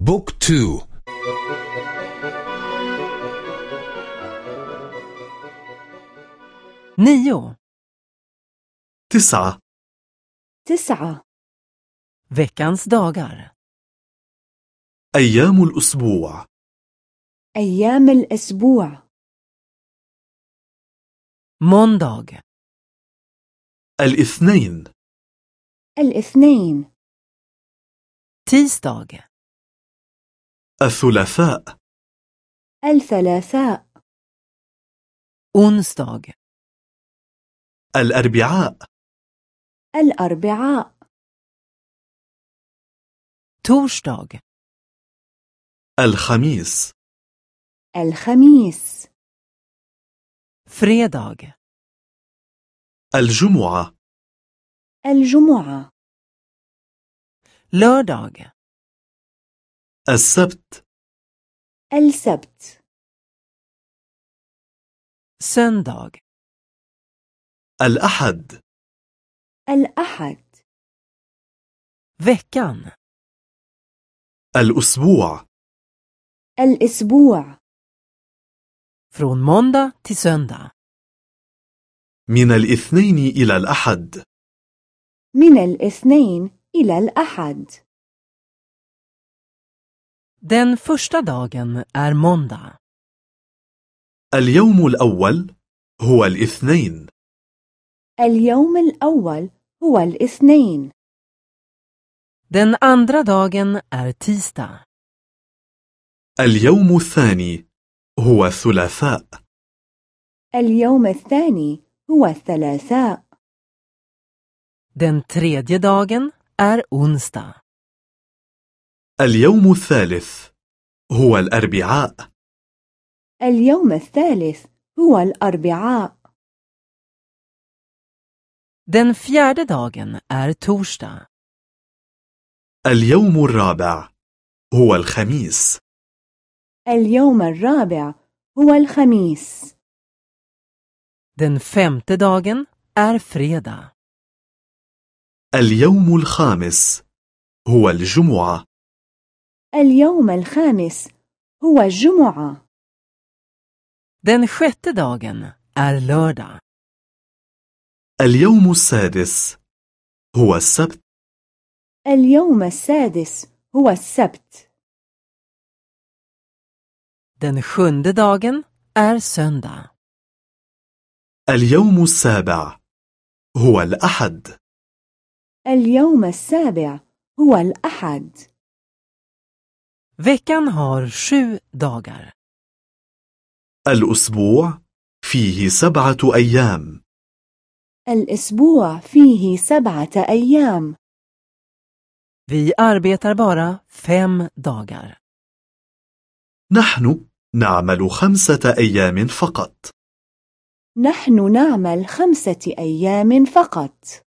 بوك تو. nio, تسعة. تسعة. veckans dagar, أيام الأسبوع. أيام الأسبوع. måndag, الإثنين. الإثنين. tisdag, الثلاثاء. الثلاثاء. onsdag, الأربعاء. الأربعاء. torsdag, الخميس. الخميس. fredag, الجمعة. الجمعة. lördag, السبت. السبت. söndag, الأحد. الأحد. veckan, الأسبوع. الأسبوع. Från måndag till söndag, من الاثنين إلى الأحد. من الاثنين إلى الأحد. Den första dagen är måndag, اليوم الأول هو الاثنين. اليوم الأول هو الاثنين. Den andra dagen är tisdag, اليوم الثاني هو الثلاثاء. اليوم الثاني هو الثلاثاء. Den tredje dagen är onsdag, اليوم الثالث هو الأربعاء. اليوم الثالث هو الأربعاء. Den fjärde dagen är torsdag, اليوم الرابع هو الخميس. اليوم الرابع هو الخميس. Den femte dagen är fredag, اليوم الخامس هو الجمعة. اليوم الخامس هو الجمعة. Den sjätte dagen är lördag, اليوم السادس هو السبت. اليوم السادس هو السبت. Den sjunde dagen är söndag, اليوم السابع هو الأحد. اليوم السابع هو الأحد. Veckan har sju dagar. الأسبوع فيه سبعة أيام الأسبوع فيه سبعة أيام Vi arbetar bara fem dagar. نحن نعمل خمسة أيام فقط نحن نعمل خمسة أيام فقط